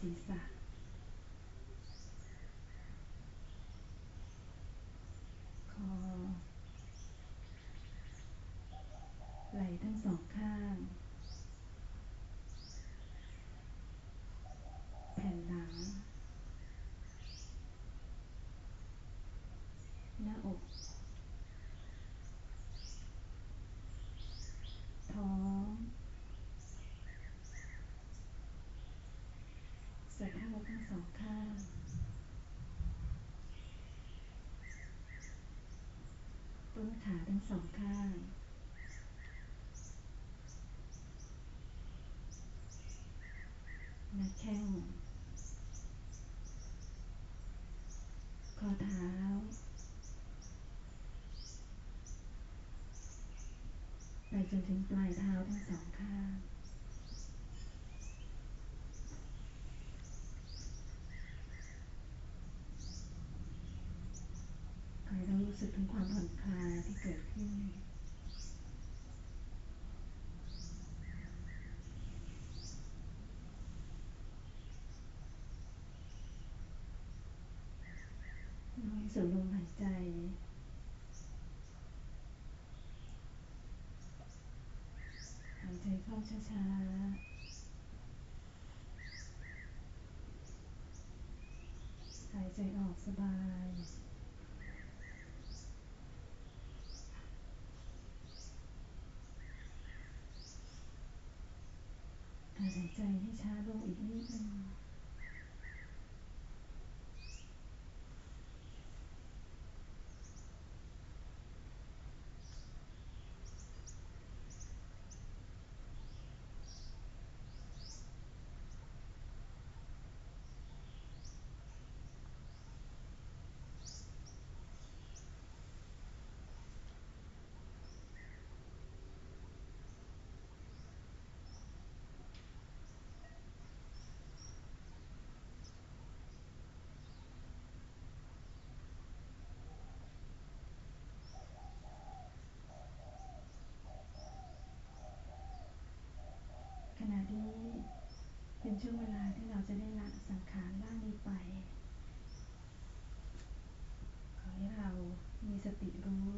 ศีรษะ คอ ไหล่ทั้งสองข้าง แผ่นหลัง หน้าอก ท้องสะโพกทั้งสองข้าง ต้นขาทั้งสองข้าง หน้าแข้ง ข้อเท้า ไปจนถึงปลายเท้าทั้งสองข้าง ขอให้เรารู้สึกถึงความผ่อนคลายที่ เกิดขึ้นน้อยสู่ลมหายใจหายใจเข้าช้าๆหายใจออกสบาย หายใจให้ช้าลงอีกนิดนึง นี้ เป็นช่วงเวลาที่เราจะได้ละสังขารร่างนี้ไป ขอให้เรามีสติรู้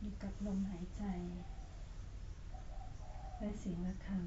อยู่กับลมหายใจและเสียงะระฆัง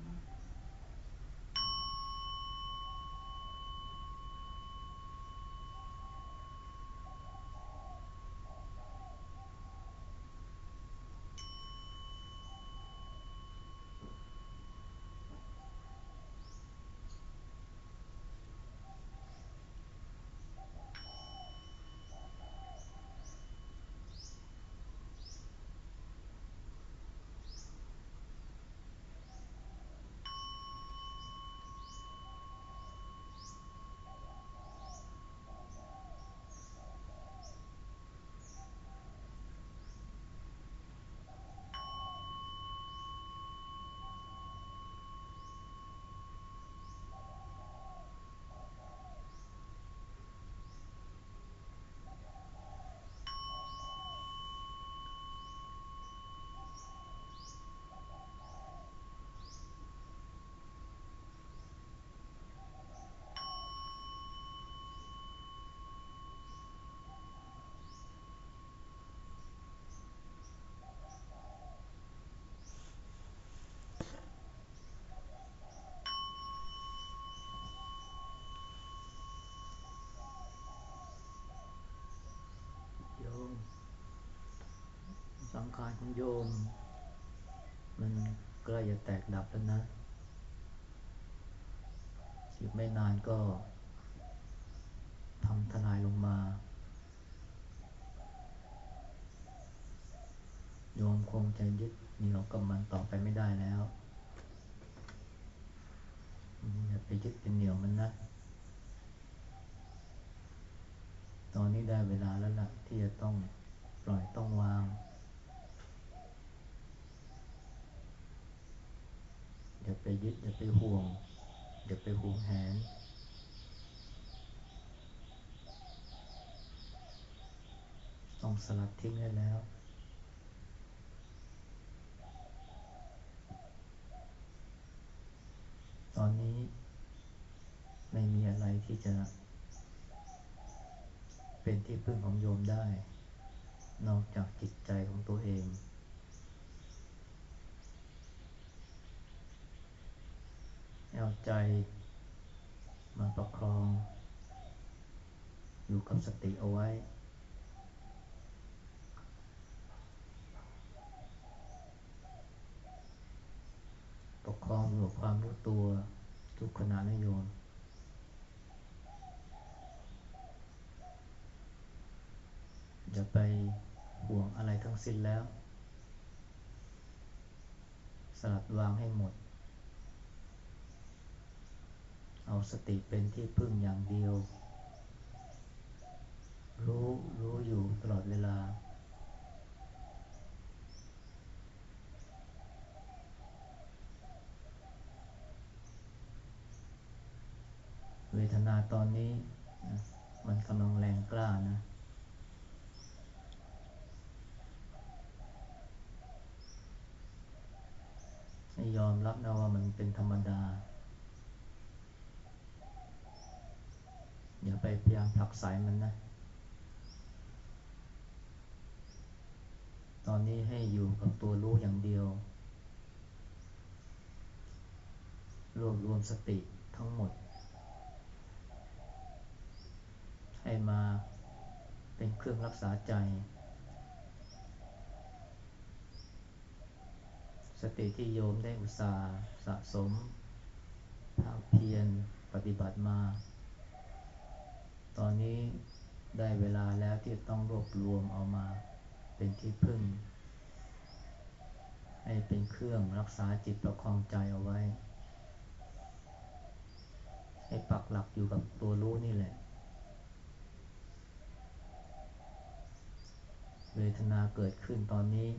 โยม สังขารของโยม มันใกล้จะแตกดับแล้วนะอีกไม่นานก็ทำทลายลงมา โยมคงจะยึดเหนี่ยวกับมันต่อไปไม่ได้แล้วอย่าไปยึดเป็นเหนี่ยวมันนะตอนนี้ได้เวลาแล้วล่ะ ที่จะต้องปล่อยต้องวาง อย่าไปยึดอย่าไปห่วงอย่าไปห่วงแหนต้องสลัดทิ้งได้แล้วตอนนี้ไม่มีอะไรที่จะ เป็นที่พึ่งของโยมได้ นอกจากจิตใจของตัวเอง เอาใจ มาประคอง อยู่กับสติเอาไว้ ประคองอยู่กับความรู้ตัวทุกขณะนโยมอย่าไปห่วงอะไรทั้งสิ้นแล้ว สลัดวางให้หมด เอาสติเป็นที่พึ่งอย่างเดียว รู้รู้อยู่ตลอดเวลา เวทนาตอนนี้นะมันกำลังแรงกล้านะให้ยอมรับนะว่ามันเป็นธรรมดา อย่าไปพยายามผลักสายมันนะ ตอนนี้ให้อยู่กับตัวรู้อย่างเดียว รวบรวมสติทั้งหมด ให้มาเป็นเครื่องรักษาใจ สติที่โยมได้อุตส่าห์สะสมภาคเพียรปฏิบัติมา ตอนนี้ได้เวลาแล้วที่ต้องรวบรวมเอามาเป็นที่พึ่ง ให้เป็นเครื่องรักษาจิตประคองใจเอาไว้ ให้ปักหลักอยู่กับตัวรู้นี่แหละ เวทนาเกิดขึ้นตอนนี้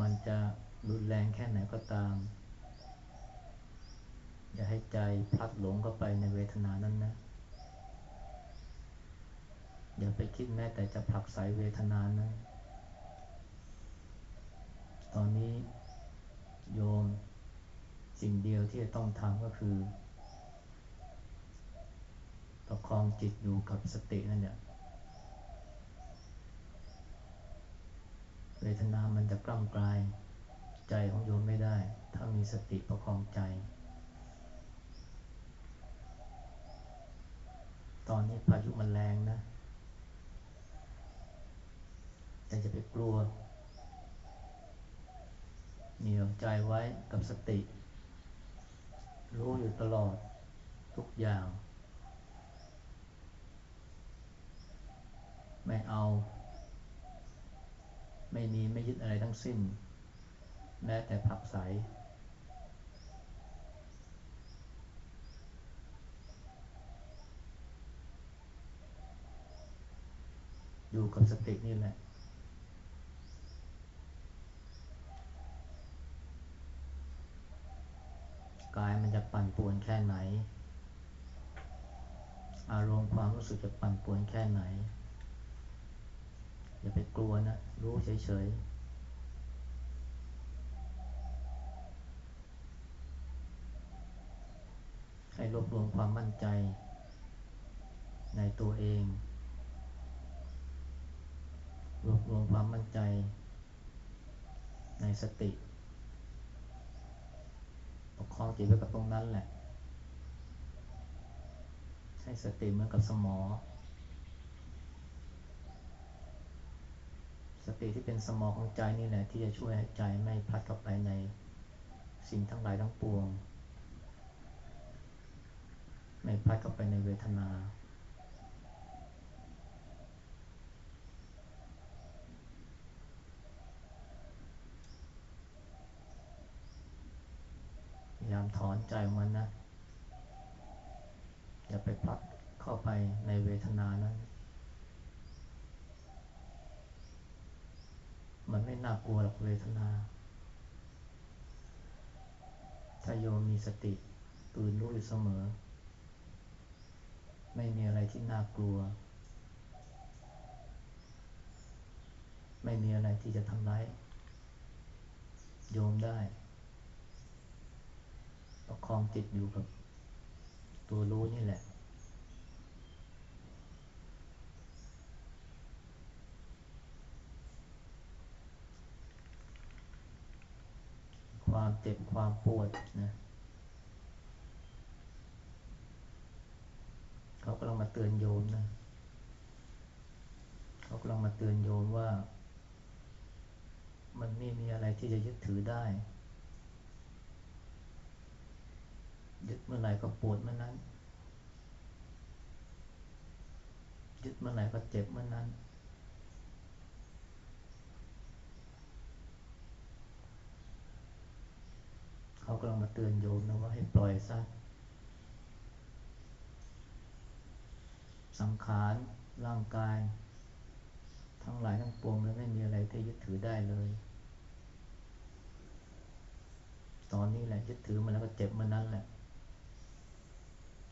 มันจะรุนแรงแค่ไหนก็ตาม อย่าให้ใจพลัดหลงเข้าไปในเวทนานั้นนะ อย่าไปคิดแม้แต่จะผลักไสเวทนานั้น ตอนนี้โยมสิ่งเดียวที่จะต้องทำก็คือประคองจิตอยู่กับสตินั่นแหละเวทนามันจะกล้ำกลาย ใจของโยมไม่ได้ ถ้ามีสติประคองใจ ตอนนี้พายุมันแรงนะแต่จะไปกลัว เหนี่ยวใจไว้กับสติ รู้อยู่ตลอดทุกอย่าง ไม่เอา ไม่มีไม่ยึดอะไรทั้งสิ้น แม้แต่ผักใส อยู่กับสตินี่แหละ กายมันจะปั่นป่วนแค่ไหน อารมณ์ความรู้สึกจะปั่นป่วนแค่ไหน อย่าไปกลัวนะ รู้เฉยๆให้รวบรวมความมั่นใจในตัวเอง รวบรวมความมั่นใจในสติปกครองจิตไว้กับตรงนั้นแหละให้สติเหมือนกับสมองสติที่เป็นสมองของใจนี่แหละ ที่จะช่วยให้ใจไม่พลัดเข้าไปในสิ่งทั้งหลายทั้งปวง ไม่พลัดเข้าไปในเวทนา ยายามถอนใจมันนะ อย่าไปพลัดเข้าไปในเวทนานั้น มันไม่น่ากลัวหรอกเวทนา ถ้าโยมมีสติตื่นรู้อยู่เสมอ ไม่มีอะไรที่น่ากลัว ไม่มีอะไรที่จะทำร้ายโยมได้ องจิตอยู่กับตัวรู้นี่แหละ ความเจ็บความปวดนะเขากำลังมาเตือนโยมนะ เขากำลังมาเตือนโยมว่า มันไม่มีอะไรที่จะยึดถือได้ ยึดเมื่อไหร่ก็ปวดเมื่อนั้น ยึดเมื่อไหร่ก็เจ็บเมื่อนั้น เขากำลังมาเตือนโยมนะว่าให้ปล่อยซะสังขารร่างกาย ทั้งหลายทั้งปวงเลยไม่มีอะไรที่ยึดถือได้เลย ตอนนี้แหละยึดถือมันแล้วก็เจ็บมันนั้นแหละ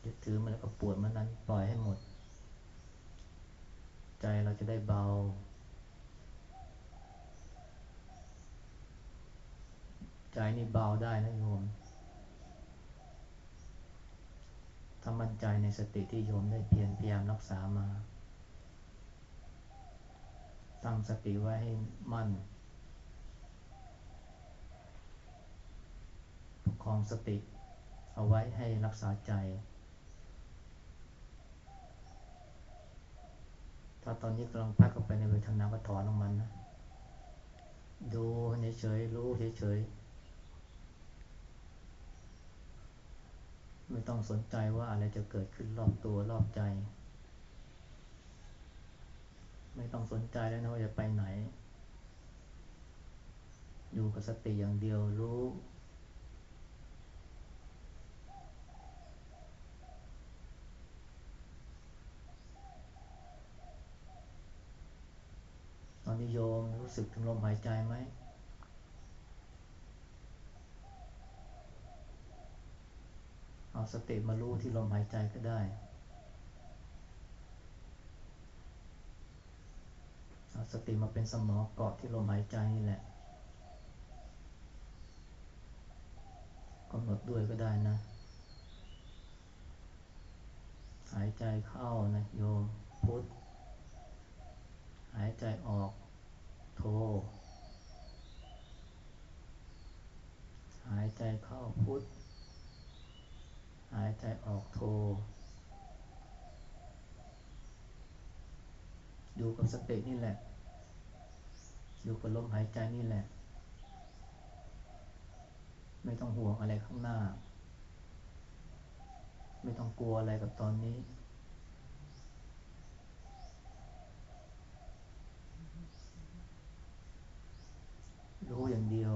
ยึดถือมันแล้วก็ปวดมันนั้นปล่อยให้หมด ใจเราจะได้เบา ใจนี่เบาได้นะโยมถ้ามั่นใจในสติที่โยมได้เพียรพยายามรักษามา ตั้งสติไว้ให้มั่นประคองสติเอาไว้ให้รักษาใจ ถ้าตอนนี้กำลังพักเข้าไปในเวทนาก็ถอนออกมันนะ ดูเฉยๆรู้เฉยๆไม่ต้องสนใจว่าอะไรจะเกิดขึ้นรอบตัวรอบใจ ไม่ต้องสนใจแล้วนะว่าจะไปไหน อยู่กับสติอย่างเดียวรู้ มีโยมรู้สึกถึงลมหายใจไหมเอาสติมารู้ที่ลมหายใจก็ได้เอาสติมาเป็นสมองเกาะที่ลมหายใจนี่แหละกำหนดด้วยก็ได้นะ หายใจเข้านะโยมพุทธหายใจออก โท หายใจเข้าพุทธหายใจออกโท อยู่กับสตินี่แหละ อยู่กับลมหายใจนี่แหละ ไม่ต้องห่วงอะไรข้างหน้า ไม่ต้องกลัวอะไรกับตอนนี้ รู้อย่างเดียว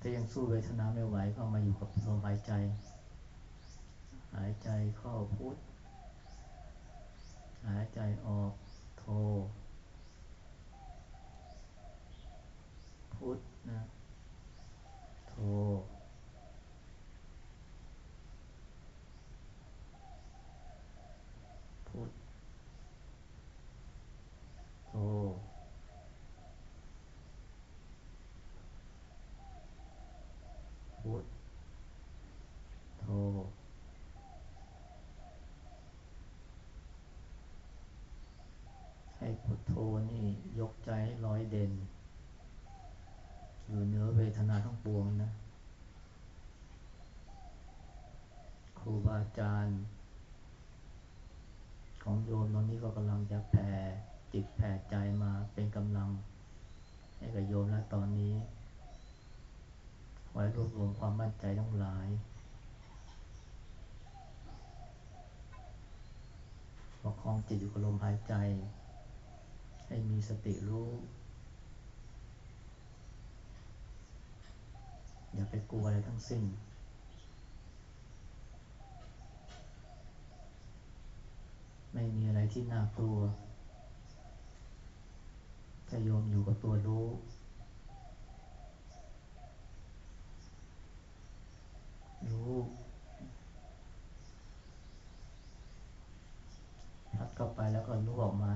ถ้ายังสู้เวทนาไม่ไหวก็มาอยู่กับลมหายใจ หายใจเข้าพุทธหายใจออกโทพุทธนะโทพุทธ โท พุทธ โท ให้พุทโธนี่ยกใจให้ลอยเด่น อยู่เหนือเว ทนาทั้งปวงนะ ครูบาอาจารย์ ของโยมตอนนี้ก็กำลังจะแผ่จิตแผ่ใจมาเป็นกำลัง ให้กับโยมและตอนนี้ ไว้รวบรวมความมั่นใจทั้งหลายประคองจิตอยู่กับลมหายใจ ให้มีสติรู้ อย่าไปกลัวอะไรทั้งสิ้น ไม่มีอะไรที่น่ากลัวถ้าโยมอยู่กับตัวรู้ รู้พัดเข้าไปแล้วก็รู้ออกมา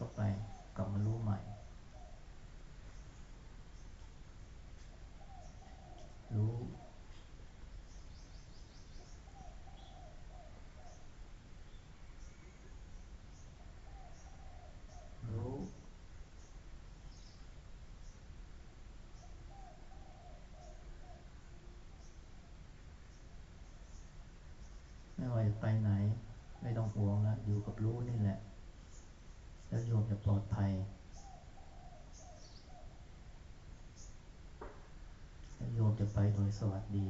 ต่อไปกลับมารู้ใหม่ สวัสดี